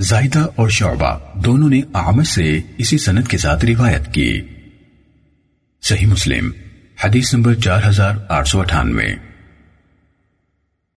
زائدہ اور شعبہ دونوں نے آمش سے اسی سند کے ساتھ روایت کی۔ صحیح مسلم، حدیث نمبر چار ہزار آٹھ سو اٹھانوے۔